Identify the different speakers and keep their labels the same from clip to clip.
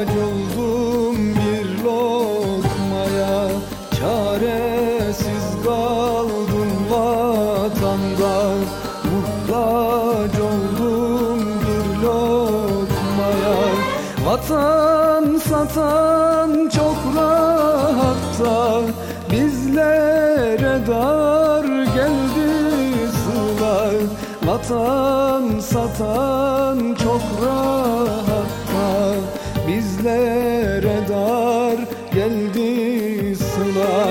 Speaker 1: Muhtaç bir lokmaya Çaresiz kaldım vatanda. Muhtaç bir lokmaya Vatan satan çok rahatta. Bizlere dar geldi sıla Vatan satan çok rahat Bizlere dar geldi sıla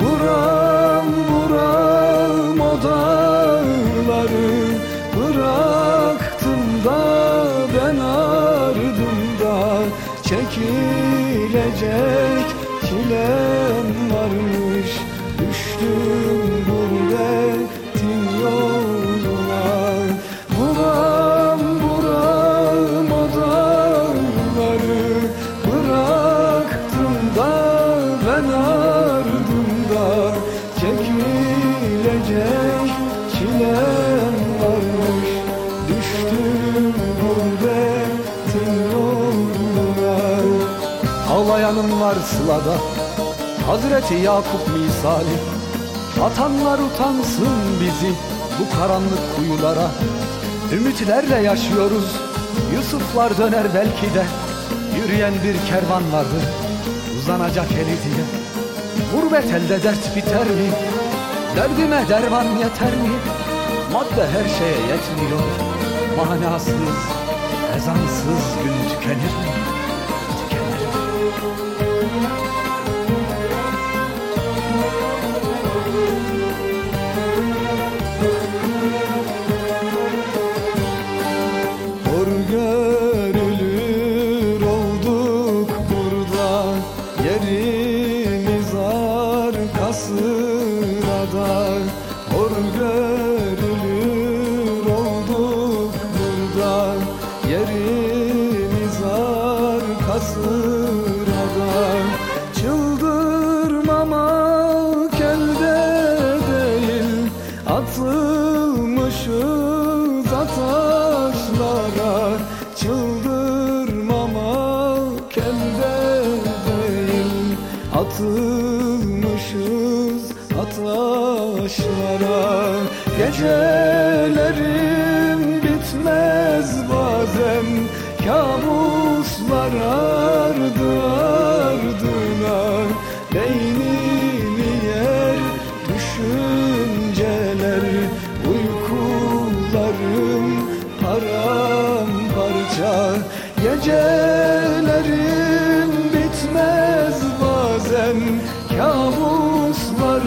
Speaker 1: Buram buram o dağları Bıraktım da ben ardımda. Çekilecek çilem varmış Düştüm gurbetin Ağlayanım var sılada Hazreti Yakup misali Atanlar utansın bizi bu karanlık kuyulara Ümitlerle yaşıyoruz Yusuflar döner belki de Yürüyen bir kervan vardır Uzanacak eli diye Gurbet elde dert biter mi? Derdime derman yeter mi? Madde her şeye yetmiyor Manasız, ezansız gün tükenir mi? Mi? Hor görülür olduk burada Yerimiz Çıldırmamak elde değil Atılmışız ataşlara Gecelerim bitmez bazen. Kabuslar ardı ardına. Beynimi Gecelerim bitmez bazen Kabuslar